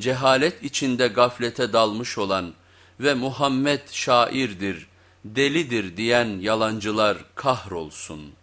cehalet içinde gaflete dalmış olan ve Muhammed şairdir, delidir diyen yalancılar kahrolsun.''